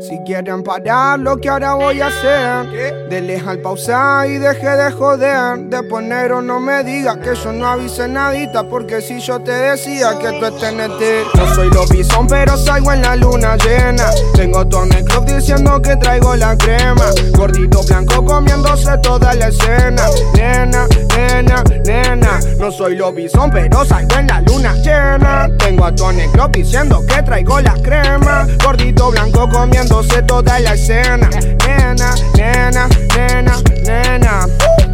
Si quieren parar lo que ahora voy a hacer, denle al pausar y deje de joder. De ponero no me diga que yo no avise nadita, porque si yo te decía que tú estés No soy lo bison, pero salgo en la luna llena. Tengo Tony Club diciendo que traigo la crema. Gordito blanco comiéndose toda la escena. Nena, nena, nena. No soy lo bison, pero salgo en la luna llena. Tengo a Tony Club diciendo que traigo la crema. Gordito blanco comiendo sé toda la escena. Nena, nena, nena, nena.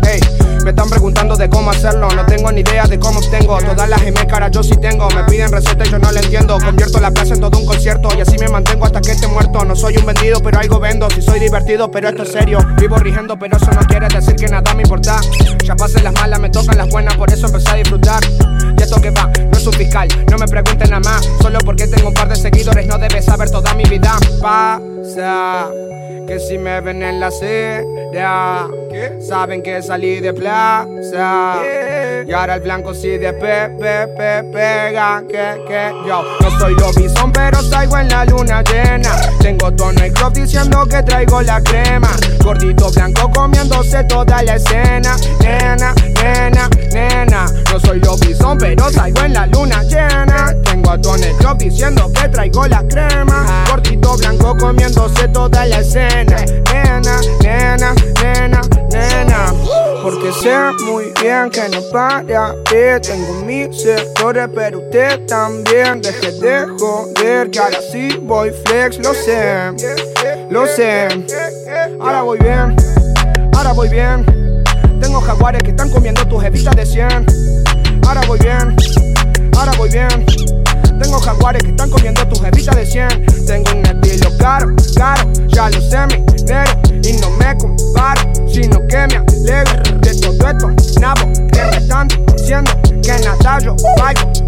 Hey, me están preguntando de cómo hacerlo. Ni idea de cómo obtengo. Todas las M cara yo sí tengo. Me piden recetas y yo no la entiendo. Convierto la plaza en todo un concierto. Y así me mantengo hasta que esté muerto. No soy un vendido, pero algo vendo. Si soy divertido, pero esto es serio. Vivo rigiendo, pero eso no quiere decir que nada me importa. Ya pasé las malas, me tocan las buenas, por eso empecé a disfrutar. Y esto que va, no es un fiscal. No me pregunten nada más. Solo porque tengo un par de seguidores, no debes saber toda mi vida. Pa que si me ven en la acera, saben que salí de plaza. Y ahora el blanco sí de pe, pe, pe, pega, que, que yo no soy lo bison, pero salgo en la luna llena. Tengo tono y crop diciendo que traigo la crema. Gordito blanco comiéndose toda la escena. Nena, nena, nena. No soy lo bison, pero salgo en la luna llena. Tengo a Tony Club diciendo que traigo la crema. Gordito blanco comiéndose toda la escena. Nena, nena, nena, nena. Porque sé muy bien que no para que tengo mis sectores, pero usted también. Deje de joder, que ahora sí voy flex, lo sé, lo sé. Ahora voy bien, ahora voy bien. Tengo jaguares que están comiendo tus evitas de 100. Ahora voy bien, ahora voy bien. Tengo jaguares que están comiendo tus evitas de 100. Tengo un estilo caro, caro, ya lo sé, mi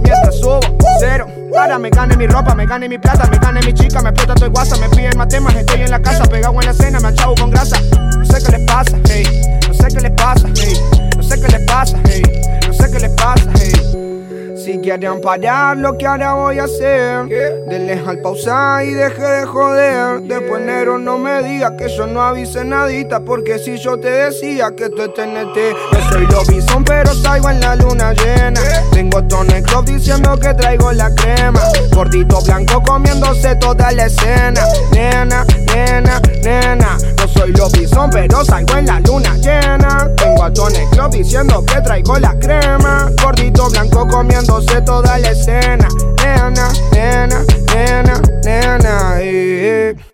mientras subo cero. Ahora me gane mi ropa, me gane mi plata, me gane mi chica, me explota todo guasa, me piden más temas, estoy en la casa, pegado en la cena, me achavo con grasa. No sé qué les pasa, hey, no sé qué les pasa, hey, no sé qué les pasa, hey, no sé qué les pasa, hey. Si quieren parar lo que ahora voy a hacer, denle al pausar y deje de joder. Después negro no me diga que yo no avise nadita, porque si yo te decía que tú es TNT, yo soy lo bison, pero Diciendo que traigo la crema. Gordito blanco comiéndose toda la escena. Nena, nena, nena. No soy lo bison, pero salgo en la luna llena. Tengo a Tony Club diciendo que traigo la crema. Gordito blanco comiendo sé toda la escena. Nena, nena, nena, nena. Eh, eh.